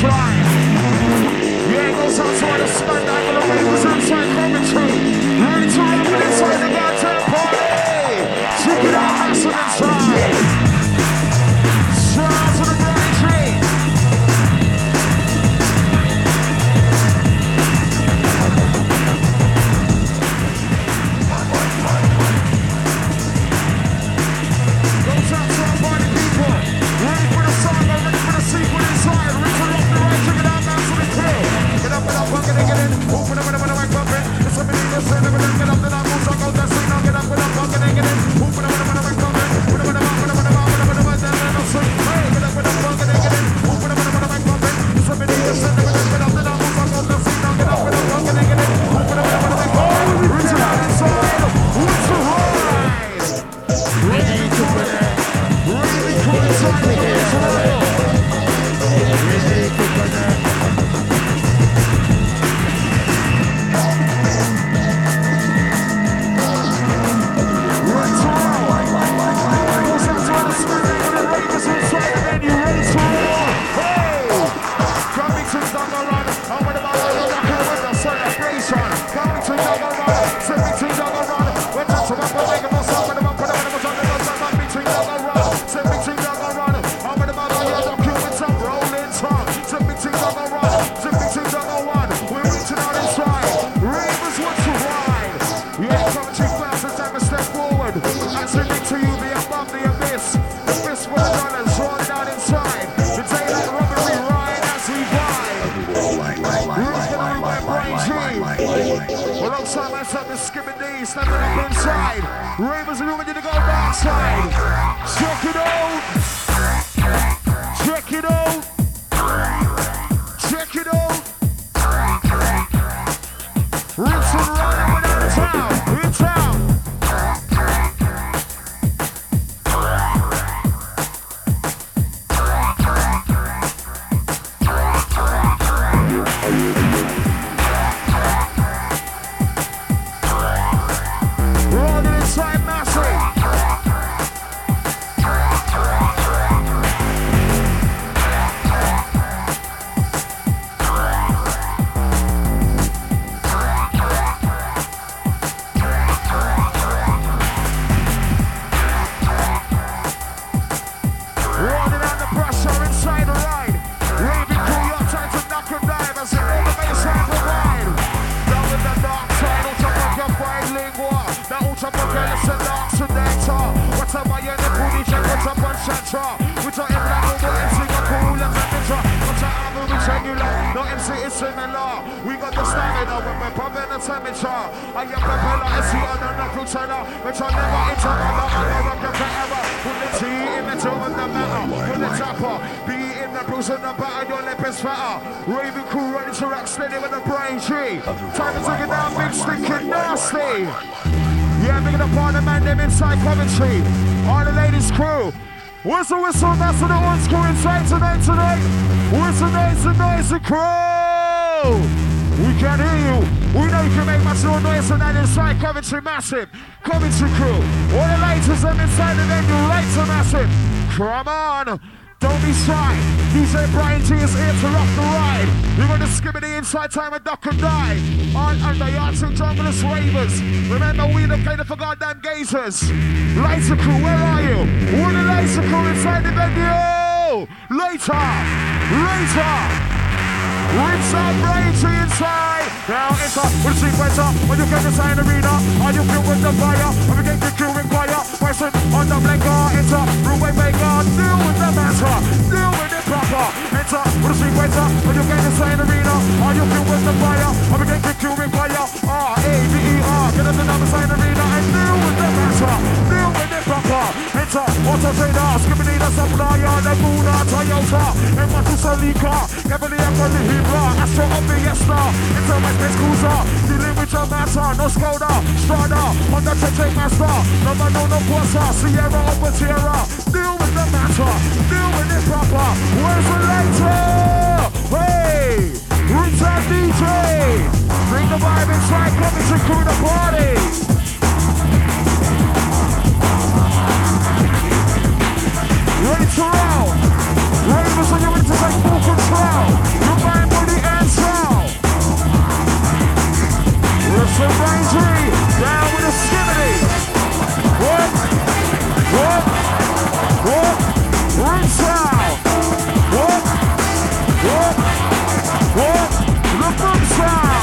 Yeah, goes out to Skipping D, standing up inside. Ravens are ready to go backside. Check it out. Check it out. On Shatra? We talk in over MC, got cool as a ninja. What's up, average regular? No MC is similar. We got the stamina when we're pumping the temperature. I am I see on the knuckle teller. Which I never enter, I'm not rockin' forever. Put the T in the toe of the metal. Put the tapper. B in the bruise and the batter, your lip is fatter. Raven crew ready to rock steady with the brain tree. Time to take it down, big stinking nasty. Yeah, big up all the man, them inside Coventry. All the ladies crew. Whistle, whistle, that's what the ones crew inside tonight, tonight. Whistle, nice and nice and crew. We can hear you. We know you can make much more noise tonight inside Coventry Massive. Coventry crew. All the lighters them inside the venue, lights are massive. Come on. Don't be shy. DJ Brian G is here to rock the ride. You're gonna skip it the inside time and duck and die. On under yards and junglers ravers. Remember we the play the goddamn gazers. Lights crew, where are you? All the lights crew inside the venue. Later. Later. Out Brian G inside. Now enter with the sequencer. When you get inside the arena, are you filled with the fire? When we get the crew inquire. Person on the blanker. Enter. Ruway maker. Deal with the matter. Deal with it proper. Enter with the sequencer. When you get inside the arena, are you filled with the fire? When we get the crew inquire. R-A-V-E-R. Get in the number side arena and deal with the matter. Deal with it proper. Enter. Auto trader. Skipping the supplier. The Muna Toyota. And Matusalika. Heavily upon the Hibra. Astro obvious star. Enter my space cruiser. Dealing with your matter. No Skoda. Strada. Honda Cheche Master. No man, no, no Corsa. Sierra over Sierra. Deal with the matter. Deal with it proper. Where's the later? Hey! Rita DJ! Bring the vibe inside. Coming to crew the party. Hey Terrell, ladies and gentlemen, to take full control. The man with the answer. Listen, Rangery, down with the skimmity. Whoop, whoop, whoop, rinse out. Whoop, whoop, the boom.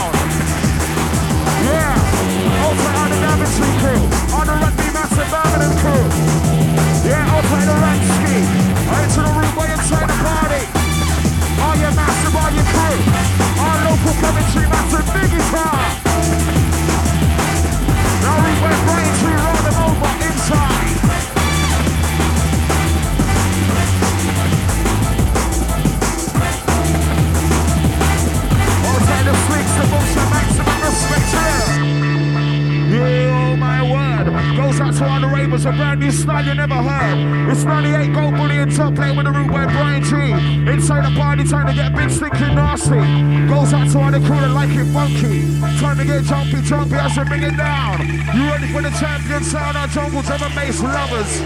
To get jumpy, jumpy as we bring it down. You ready for the champion sound? Our jungle drum and bass lovers.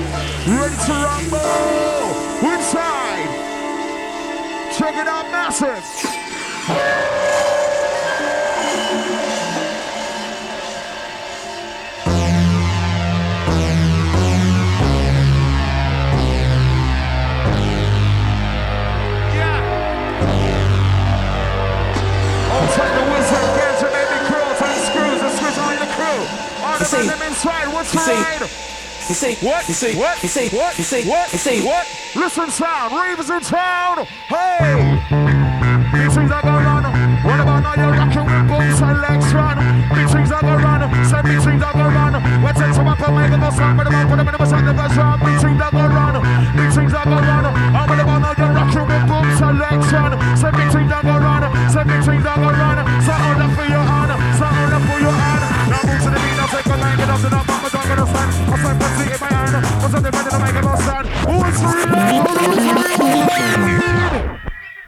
Ready to rumble. Inside. Check it out, massive. What? You say, what? You say, what? You say, what? You say, what? Listen, sound, Ravers in town. Hey, these things are going on. What about now? You're rocking with boom selection. These things are going on. Say these things are going on. What's it? So I'm make a song, but I'm putting them in the song. Never drop. These things are going on. These things are going on.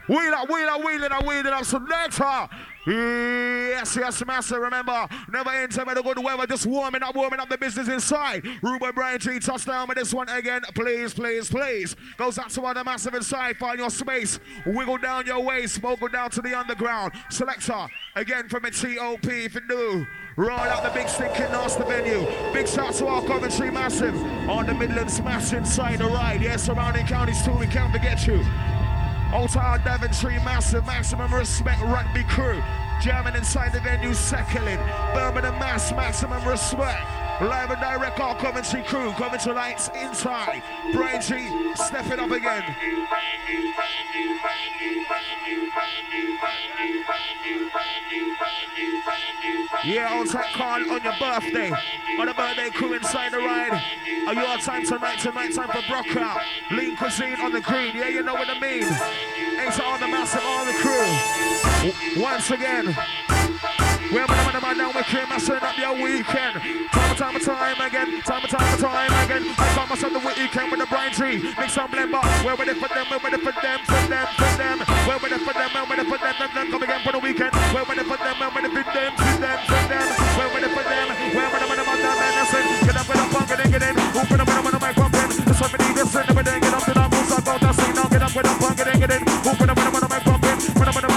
Wheel up, wheel up, wheel it up, wheel it up, selector. Yes, yes, master. Remember, never enter with the good weather, just warming up, warming up the business inside. Ruben Brian G, touchdown with this one again. Please, please, please. Goes out to other massive inside. Find your space. Wiggle down your waist. Go down to the underground. Selector, again from a TOP if you do. Roll out the big stinking nasty venue. Big shout to our Coventry Massive on the Midlands Mass inside the ride. Yes, surrounding counties too, we can't forget you. Town Daventry, massive, maximum respect, rugby crew. German inside the venue, seconding. Birmingham Mass, maximum respect. Live and direct, our Coventry crew, Coventry Lights inside. G, stepping up again. Yeah, old tight Carl on your birthday. On the birthday crew inside the ride. Are you on time tonight? Tonight, time for Brock out. Lean cuisine on the green. Yeah, you know what I mean. Ain't all the massive, all the crew. Once again. We're man, man, man, now we came and set up your weekend. Time and time and time again, time and time and time again. I got myself the weekend with the brine tree. Mix and blend, but we're ready for them, we're ready for them, for them, for them. We're ready for them, we're ready for them, them, them. Come again for the weekend. We're ready for them, we're ready for them, for them, for them. We're ready for them, ready for them, for them, and listen. Get up with a punk and get in. Open up with a man on my pumping. That's what we need to send every day. Get up to the moves, I go to sing now. Get up with a punk and get in. Open up with a my up with a pump, put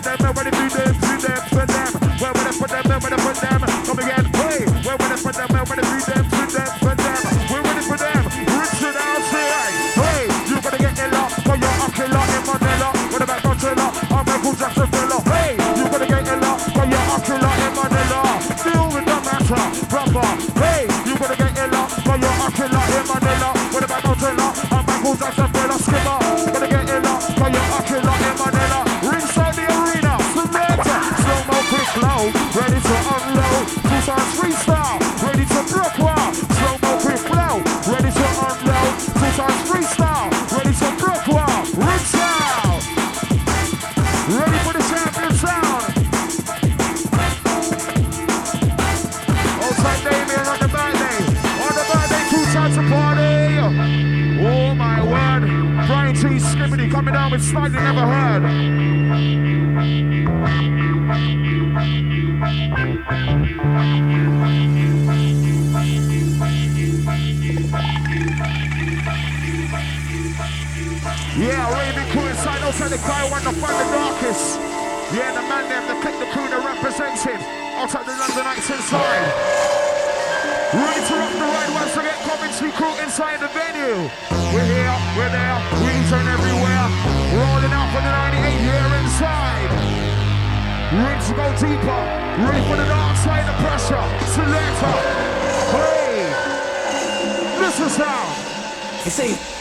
them, we're ready for them, them. We're ready for them, we're ready for them. Yeah, Raven crew inside outside the guy want to find the darkest. Yeah, the man them, the the crew that represents him. Outside the London Londonites inside. Ready to rock the ride once again, Coventry crew inside the venue. We're here, we're there, we turn everywhere. Rolling out for the 98 here inside. Ready to go deeper, ready for the dark side of pressure. Selector, hey, listen sound. You say,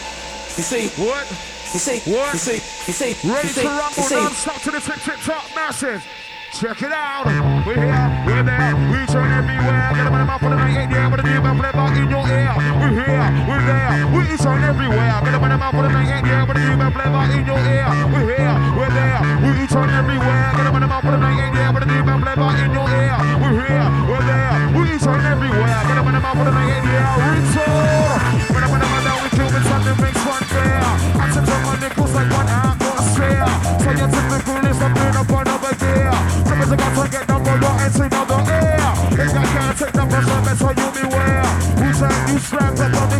you say, What? you say, What? you say, you you Ready to rumble non-stop to the tip tip top massive. Check it out. We're here, we're there, we turn everywhere. Get in the mouth for the night, ain't there, but the new man in your ear. We're here, we're there, we turn everywhere. Get the mouth for the night, ain't there, but the new man in your ear. We're here, we're there, we turn everywhere. Get in the for the night, ain't there, but the new man in your ear. We're here, we're there, up with the night, yeah, retool. When I took some money, cause like one atmosphere. So you're typical, it's something up another gear. Somebody's got to get another. If I can't take number seven, so you beware. Who's that you strapped up on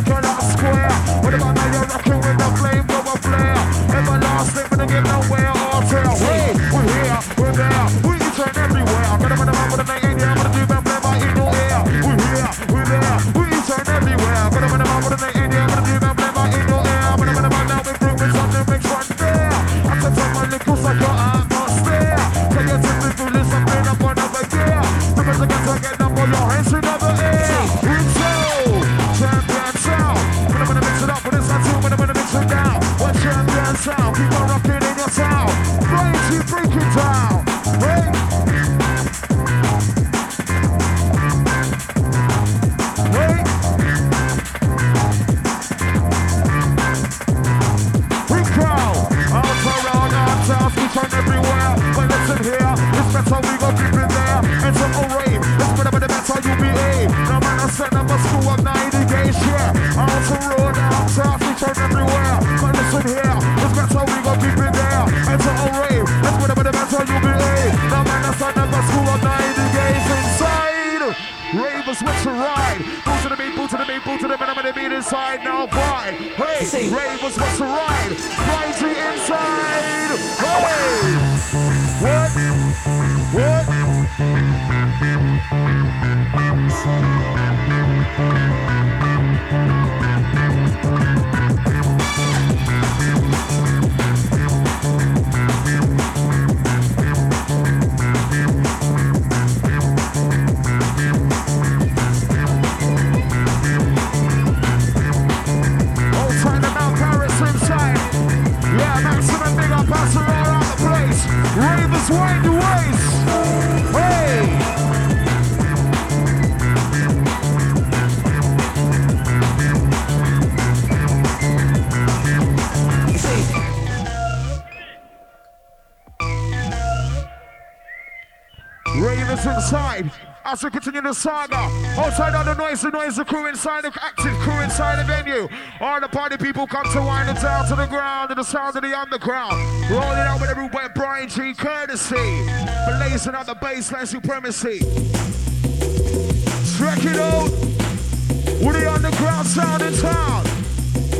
Outside of the noise, the noise, the crew inside, the active crew inside the venue. All the party people come to wind it down to the ground, to the sound of the underground. Rolling out with everywhere, Brian G. Courtesy. Blazing out the baseline supremacy. Check it out. With the underground sound in town.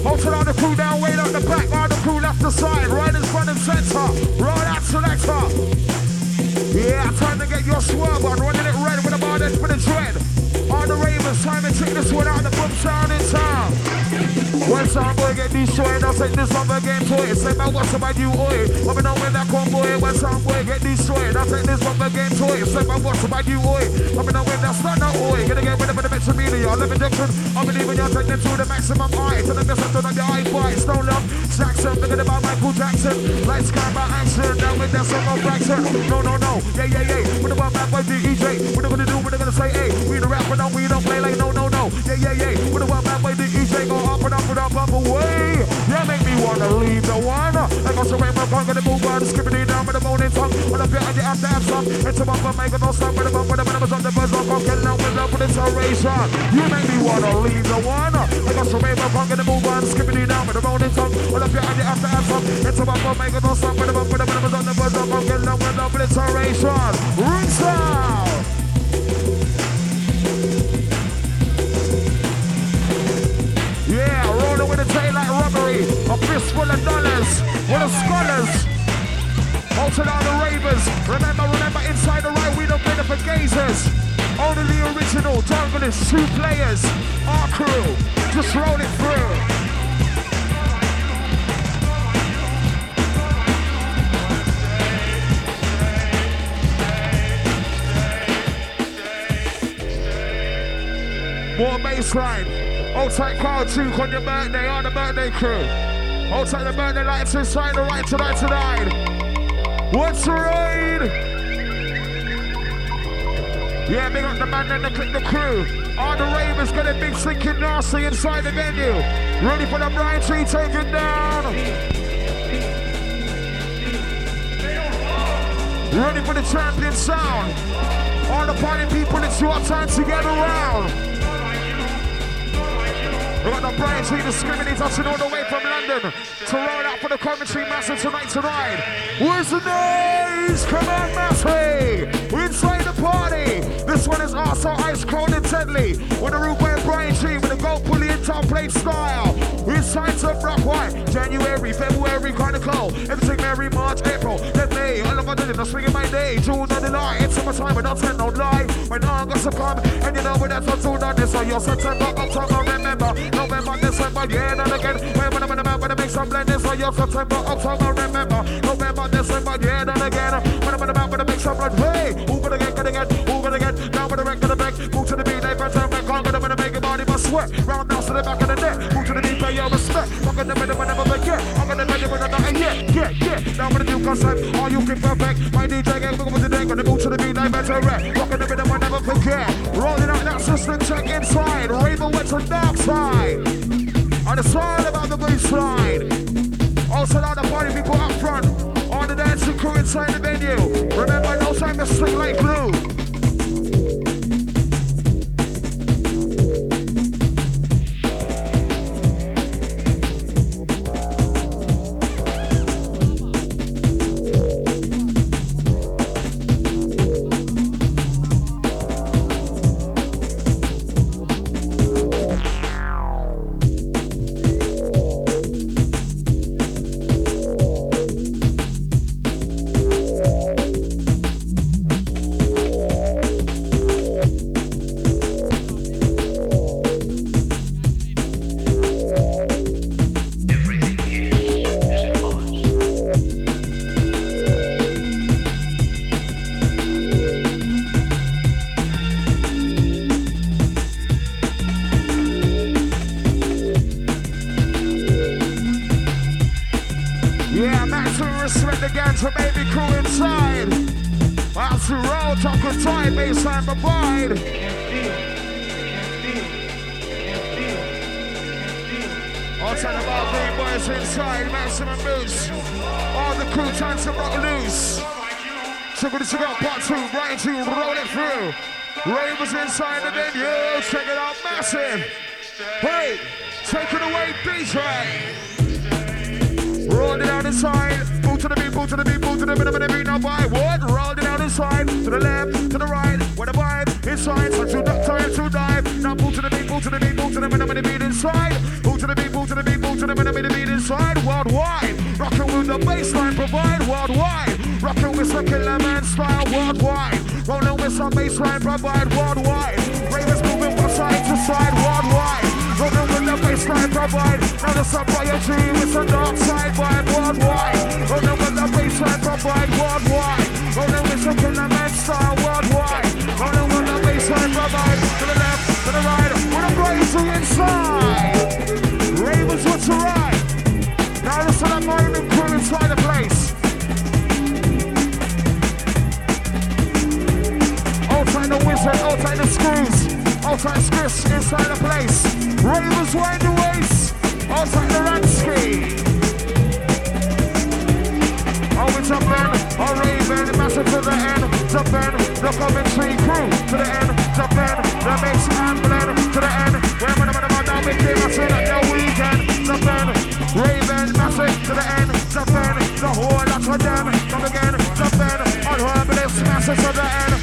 Outside of the crew down, way out the back, all the crew left the side, right in front and center. Roll out selector. Yeah, time to get your swerve on, running it red with a bar that's for the dread. All the ravens, time to take this one out, the boom sound in town. When some boy get destroyed, I'll take this one again to it. Say, man, what's about you, oi? Let me know when that come, boy. When some boy get destroyed, I'll take this one again to it. Say, man, what's about you, oi? Let me know when that's not no oi. Gonna get rid of the metro media, live injection. I believe in you, take them to the maximum height. To the distance, to the eye fight. Stone love, Jackson, thinking about Michael Jackson. Lights, camera, action. Now with that song of Braxton. No, no, no. Yeah, yeah, yeah. What about back by DEJ? What they gonna do? What they gonna say? Hey, we the rapper, no, we don't play like no, no, no. Yeah, yeah, yeah. What about back by DEJ? Go up and up and up, up away. Yeah, make me wanna leave the one. I got some rainbow, I'm gonna move on, skipping it down with the morning tongue. When I feel like the after have some, it's about to make it no stop with the bump with. You make me wanna leave the one. I got some rainbow, I'm gonna move on, skipping it down with the morning tongue. When I feel like the after have some, it's about to make it no stop with the bump with the members on the buzz, I'm gonna get down with love with inspiration. Ring sound. Yeah, rolling with a tail like robbery. A fistful of dollars. With the scholars. Altered all the ravers. Remember, remember, inside the right, we don't play the for gazers. Only the original junglers, two players. Our crew. Just roll it through. More bassline. Hold tight crowd juke on your birthday, on the birthday crew. Hold tight the birthday lights inside the right to right tonight. What's ride? Yeah, big up the man and the the crew. All the ravers got a big sinking nasty inside the venue. Ready for the Brian Tree taking down. Ready for the champion sound. All the party people, it's your time to get around. We got the Brian Tree discriminating touching all the way from London to roll out for the commentary massive tonight tonight. Where's the noise? Come on, Massey! Inside the party. One is also ice cold and deadly. With the root boy Brian Tree with the gold pulley and top plate style. Inside some rock white. January, February, kind of cold. Everything Mary, March, April, then May. All of a sudden, I'm swinging my day. June and July. It's summertime, but don't tell no lie. When August will come, and you know what that's what's on this. So your September, October, remember. November, December, yeah, and again. When the map, when I make some blending. So your September, October, remember. November, December, yeah, and again. When map, when I make some blend. Hey, who gonna get, get, who gonna get? Now with the wreck, gonna back. Move to the beat, they better back on. Gonna make a body must sweat. Round down to the back of the neck. Move to the beat, pay your respect. I'm gonna it whenever they get. I'm gonna make it when I'm yeah, yeah, yeah. Now with a new concept, all you can perfect. My DJ gang, look over the deck. Gonna move to the beat, they better rap. Rockin' the rhythm, I never forget. Rolling out that system, check inside. Raven went to dark side. On the side about the baseline. Also, now the party people up front. Crew inside the venue. Remember, no time to stick like glue. All time about green boys inside, maximum boost. All the crew trying to rock loose. So good to go, part two, right to roll it through. Ravens inside the venue, check it out, massive. Hey, take it away, DJ. Roll it down inside. Move to the beat, move to the beat, move to the beat, the beat, now by what? Roll it down inside. To the left, to the right. Where the vibe inside. So to time to dive. Now move to the beat, move to the beat, move to the the inside. Move the beat, the. Worldwide. Rocking with the baseline, provide worldwide. Rocking with some killer man style worldwide. Rolling with some baseline, provide worldwide. Ravens moving from side to side worldwide. Rolling with the baseline provide. Now the sobriety with the dark side vibe worldwide. Rolling with the baseline provide worldwide. Rolling with the Outside the wizard, outside the screws. Outside Chris inside the place. Ravens wind the waist. Outside the. Oh, it's up then. Oh, Raven, massive to the end. Jump in, the Coventry crew to the end. Jump in, the mix and blend to the end. Where am I now? Big game, I said at the weekend. Jump in, Raven, massive to the end. Jump in, the whole lot of them. Come again, jump in, on herbalist, massive to the end.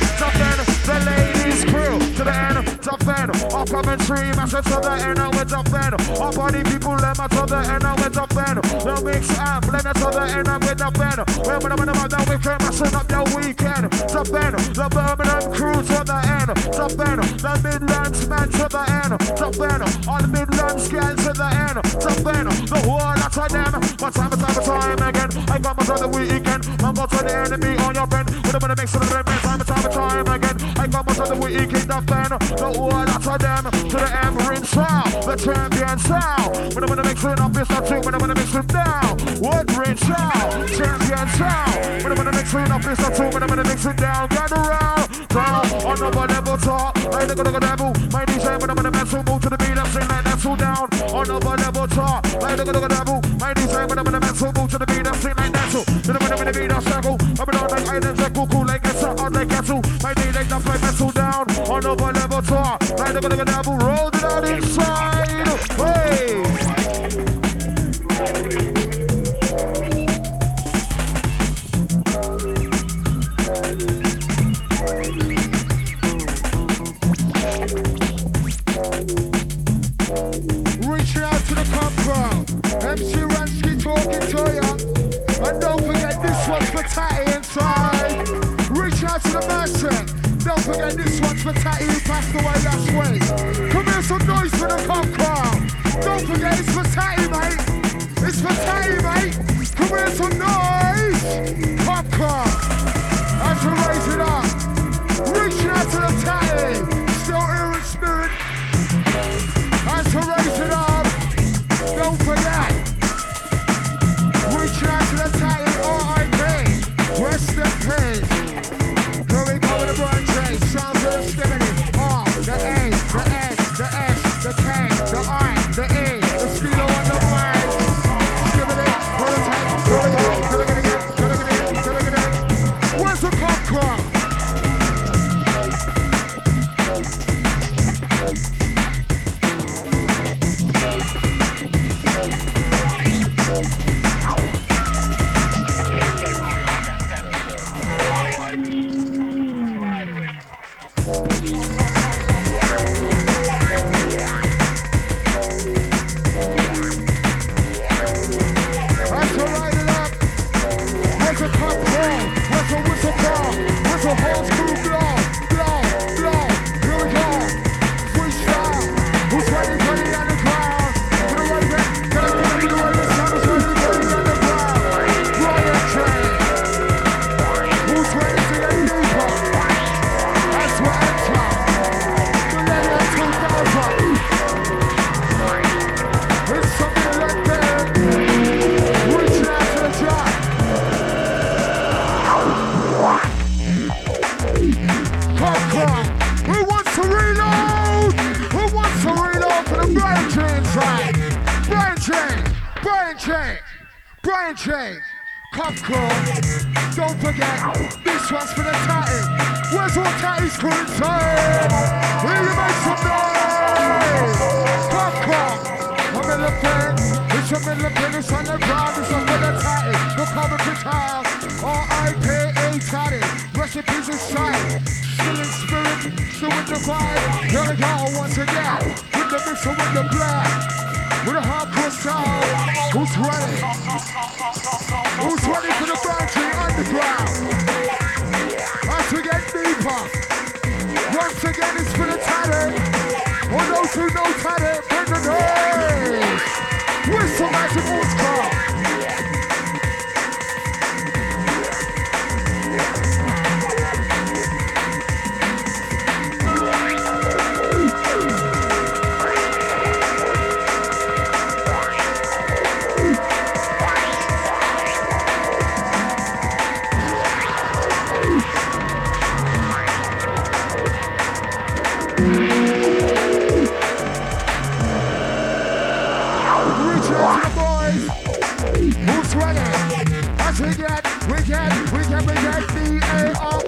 In, Coventry, massive to the end. And we're jump in, all party people, them to the end. And we're jump in, the mix and blend to the end. And we're jump in, where am I about now? We can massive up the weekend. Jump in, the Birmingham crew to the end. Jump in, the Midlands man to the end. Jump in, all the Midlands girls to the end. Jump in, the whole lot of them. One time, a time, a time again. I got my brother weekend. I'm going to the enemy on your friend. With a bit of mix of the red, time, a time, a time again. I got my brother weekend. The fan, the whole lot of them. To the Emerin sound, the champion sound. When I'm gonna mix it up, it's not two. When I'm gonna mix it down, ring sound, champion sound. When I'm gonna mix it up, it's not two. When I'm gonna mix it down, gather round, down on the level top. I I'm gonna devil, my DJ. When I'm gonna mess move to the beat, I'm saying like that's all down on the level top. I I'm gonna devil, my DJ. When I'm gonna mess move to the beat, I'm saying like that's all. Then I'm gonna beat, I'm circle. I'm on like islands, like cool, like pressure on the kettle. My knee like the play metal down on over level tour. Like they're gonna go down, roll it out inside. Hey! And then this one's for Tati who passed away last week. Come here, some noise for the pop crowd. Don't forget, it's for Tati, mate. It's for Tati, mate. Come here, some noise. pop crowd. now, once again, with the mission, with the black, with a hardcore sound. Who's ready? Who's ready for the boundary underground? As we get deeper, once again, it's for the talent. For those who know talent, bring the name. Whistle Magic Wolf's Car. are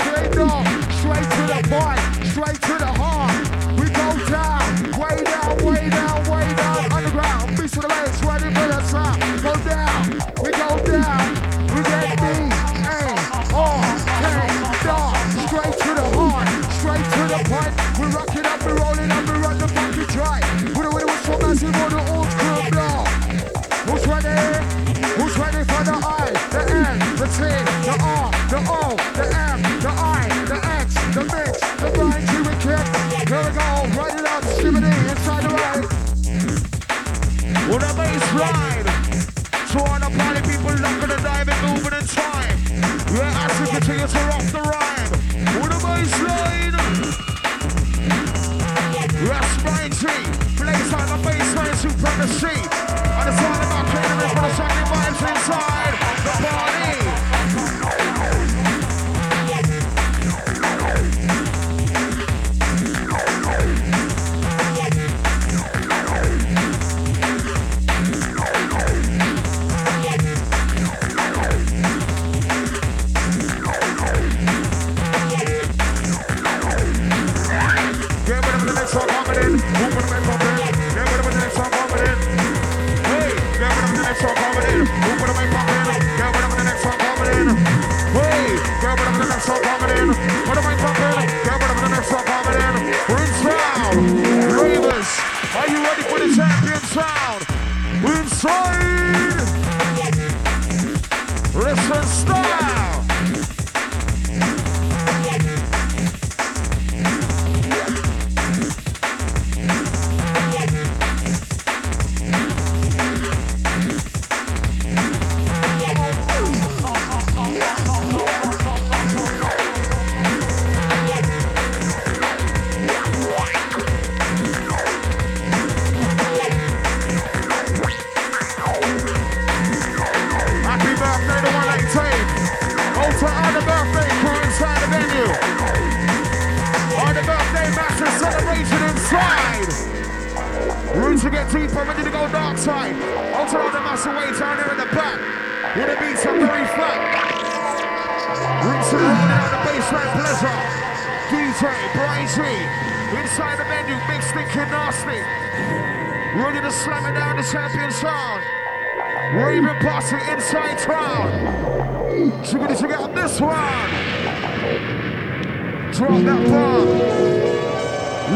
Drop that bomb.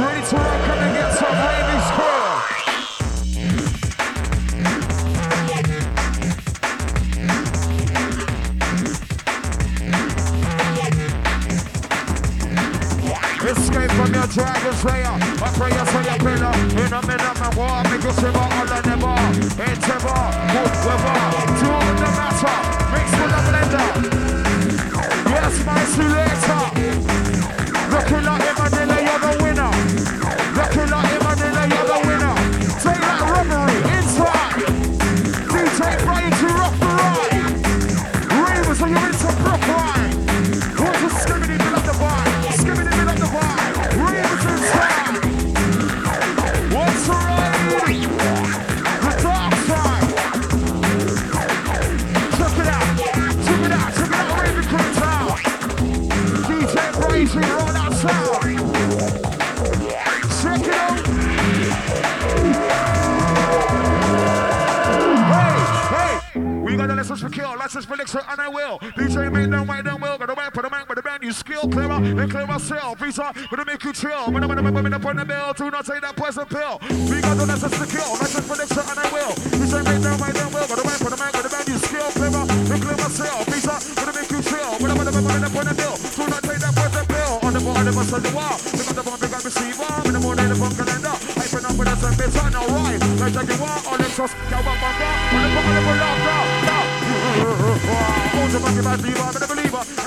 Ready to rock and get some Raven score. Escape from your dragon's lair. I pray you say your pillar. In a minute, my war, make you shiver all the never. Endeavor, good weather. In the matter. Blender. DJ make them wait, them will. Got a man for the man, but the man you skill clearer and clear myself. Visa, uh, gonna make you chill. When I'm gonna put up on the bill, do not take that poison pill. We got the license for kill, license for elixir, and I will. DJ make them wait, them will. Got a man for the man, but the man you skill clearer and clear myself. Visa, uh, gonna make you chill. When I'm gonna put up on the bill, do not take that poison pill. On the board, the bus on the wall. Pick up the bomb, pick up receiver. In the morning, the phone calendar. I put up with us and bits on the right. Like want, all them sus, cow up, bumper. On the book, on the book, laughter. Yeah. Hold your body, bad I'm a believer. And Mr. Pin I'm a